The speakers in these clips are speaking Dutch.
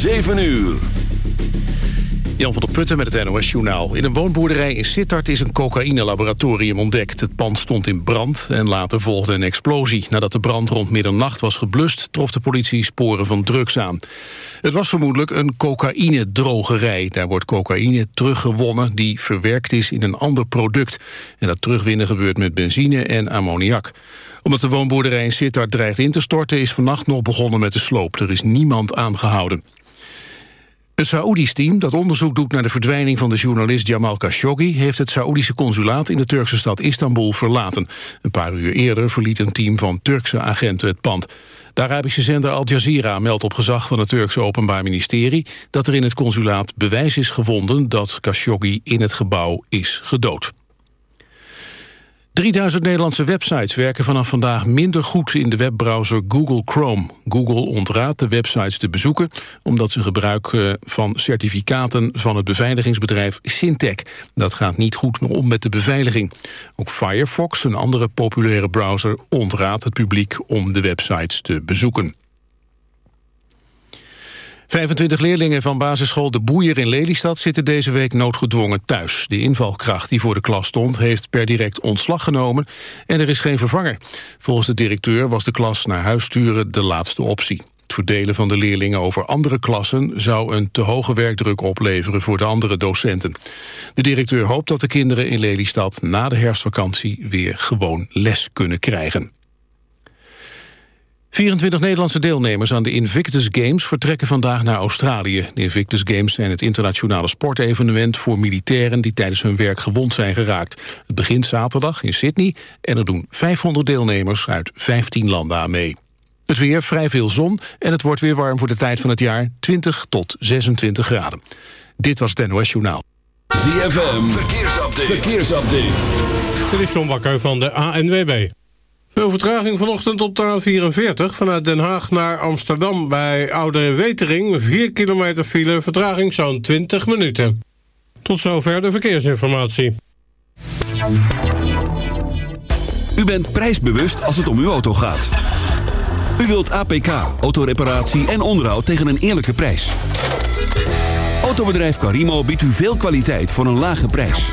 7 uur. Jan van der Putten met het NOS-journaal. In een woonboerderij in Sittard is een cocaïne-laboratorium ontdekt. Het pand stond in brand en later volgde een explosie. Nadat de brand rond middernacht was geblust... trof de politie sporen van drugs aan. Het was vermoedelijk een cocaïne-drogerij. Daar wordt cocaïne teruggewonnen die verwerkt is in een ander product. En dat terugwinnen gebeurt met benzine en ammoniak omdat de woonboerderij in Sittard dreigt in te storten... is vannacht nog begonnen met de sloop. Er is niemand aangehouden. Een Saoedisch team dat onderzoek doet naar de verdwijning van de journalist Jamal Khashoggi... heeft het Saoedische consulaat in de Turkse stad Istanbul verlaten. Een paar uur eerder verliet een team van Turkse agenten het pand. De Arabische zender Al Jazeera meldt op gezag van het Turkse Openbaar Ministerie... dat er in het consulaat bewijs is gevonden dat Khashoggi in het gebouw is gedood. 3000 Nederlandse websites werken vanaf vandaag minder goed in de webbrowser Google Chrome. Google ontraadt de websites te bezoeken omdat ze gebruik eh, van certificaten van het beveiligingsbedrijf Syntec. Dat gaat niet goed om met de beveiliging. Ook Firefox, een andere populaire browser, ontraadt het publiek om de websites te bezoeken. 25 leerlingen van basisschool De Boeier in Lelystad zitten deze week noodgedwongen thuis. De invalkracht die voor de klas stond heeft per direct ontslag genomen en er is geen vervanger. Volgens de directeur was de klas naar huis sturen de laatste optie. Het verdelen van de leerlingen over andere klassen zou een te hoge werkdruk opleveren voor de andere docenten. De directeur hoopt dat de kinderen in Lelystad na de herfstvakantie weer gewoon les kunnen krijgen. 24 Nederlandse deelnemers aan de Invictus Games vertrekken vandaag naar Australië. De Invictus Games zijn het internationale sportevenement voor militairen die tijdens hun werk gewond zijn geraakt. Het begint zaterdag in Sydney en er doen 500 deelnemers uit 15 landen aan mee. Het weer, vrij veel zon en het wordt weer warm voor de tijd van het jaar 20 tot 26 graden. Dit was het NOS Journaal. ZFM, verkeersupdate. verkeersupdate. Dit is John Bakker van de ANWB. Veel vertraging vanochtend op de A44 vanuit Den Haag naar Amsterdam... bij Oude Wetering, 4 kilometer file, vertraging zo'n 20 minuten. Tot zover de verkeersinformatie. U bent prijsbewust als het om uw auto gaat. U wilt APK, autoreparatie en onderhoud tegen een eerlijke prijs. Autobedrijf Carimo biedt u veel kwaliteit voor een lage prijs.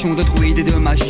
potion de druide et de magie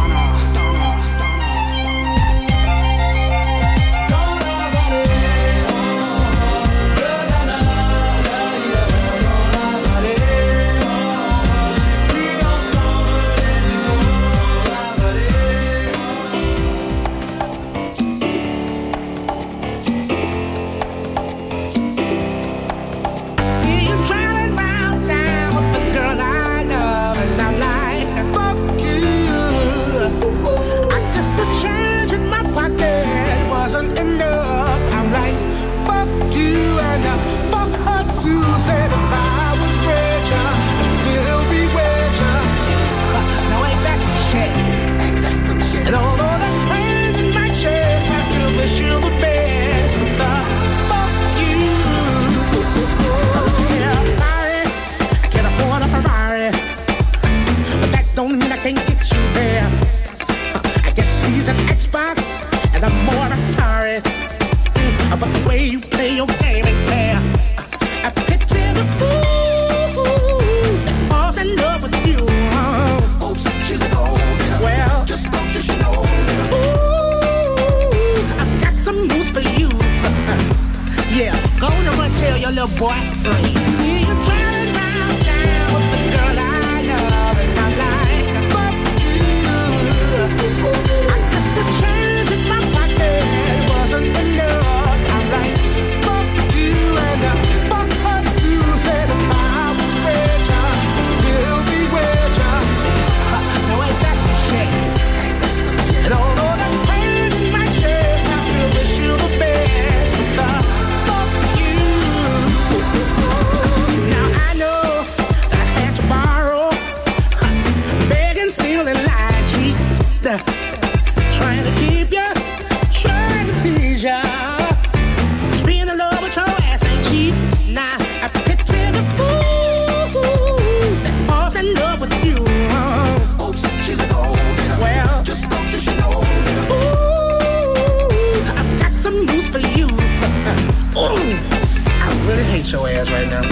boyfriend. podcast right now.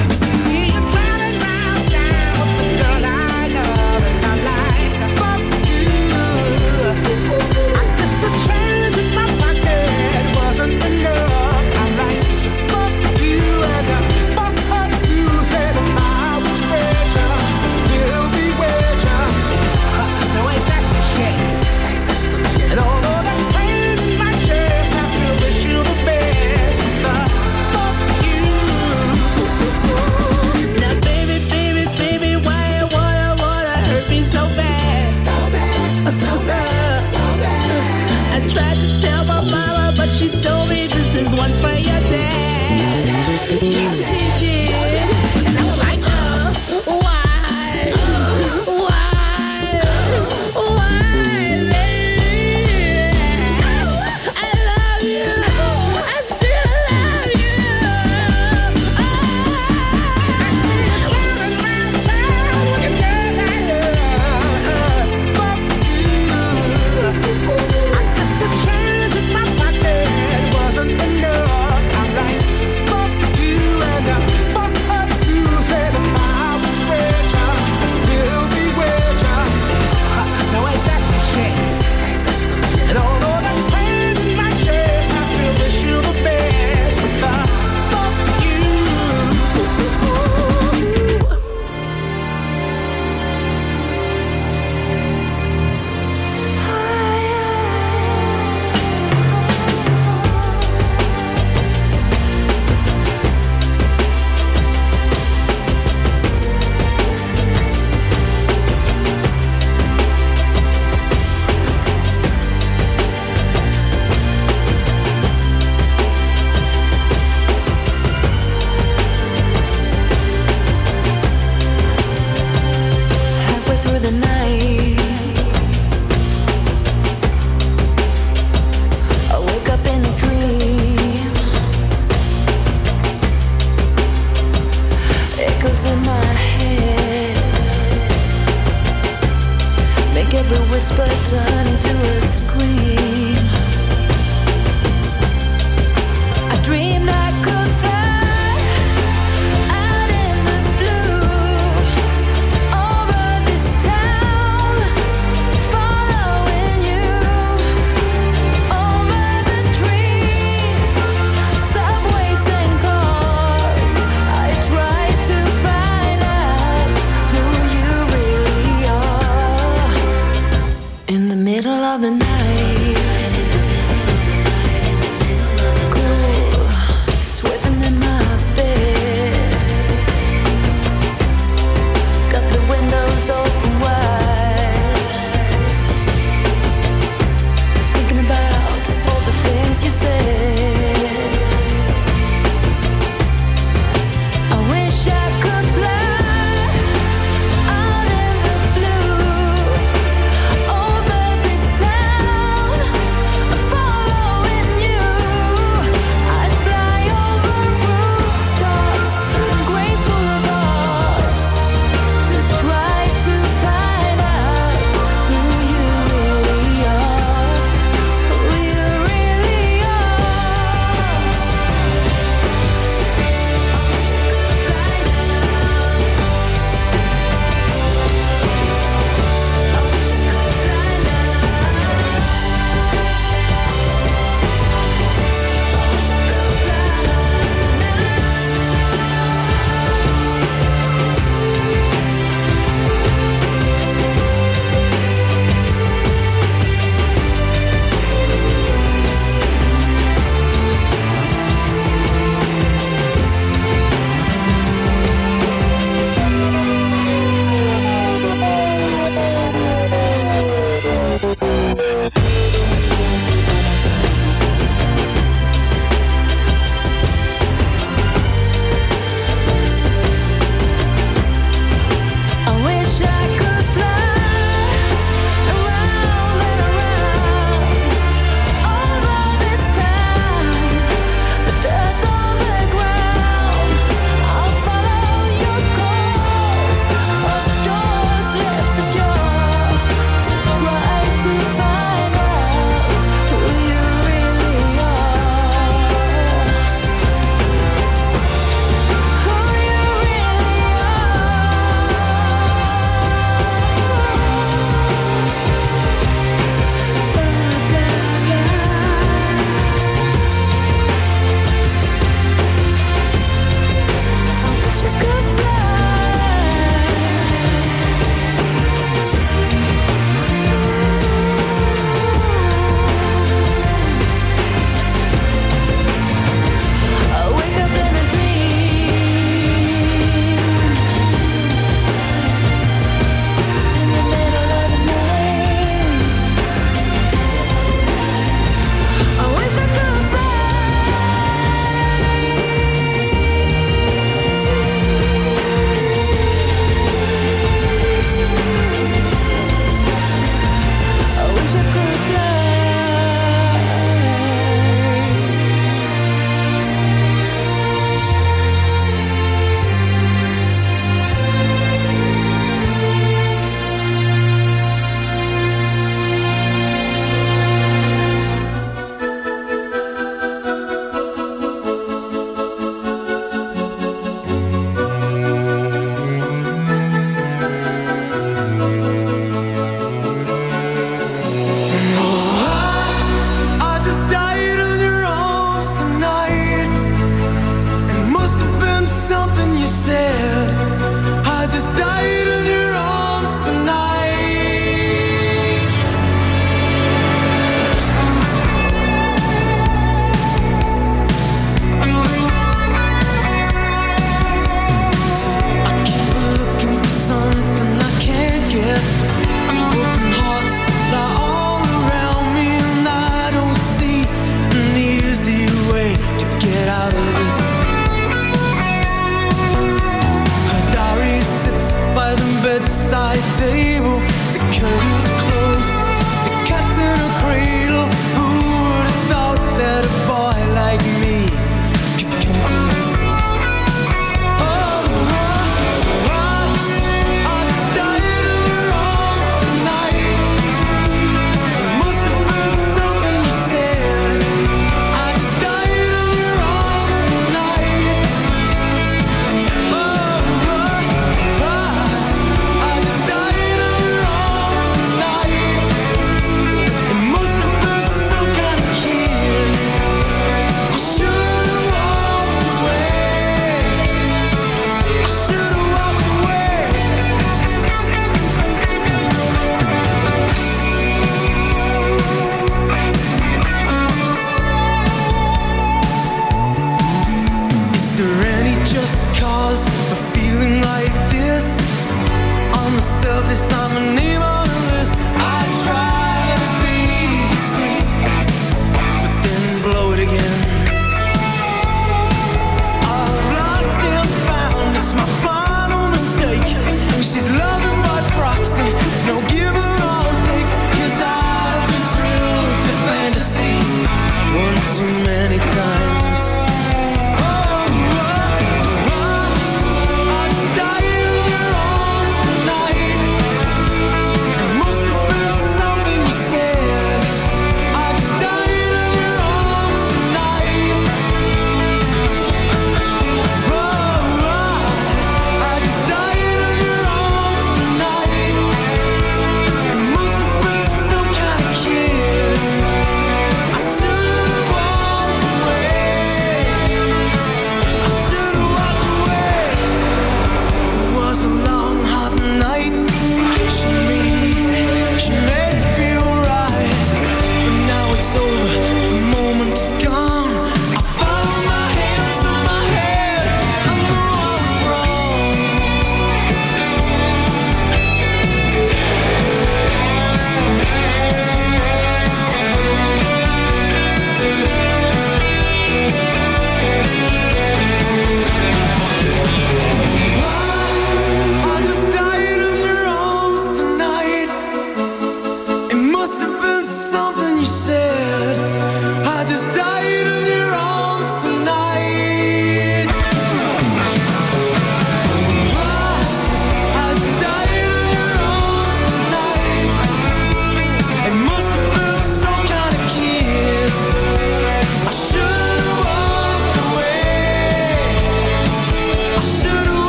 love is something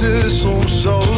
Wachten soms zo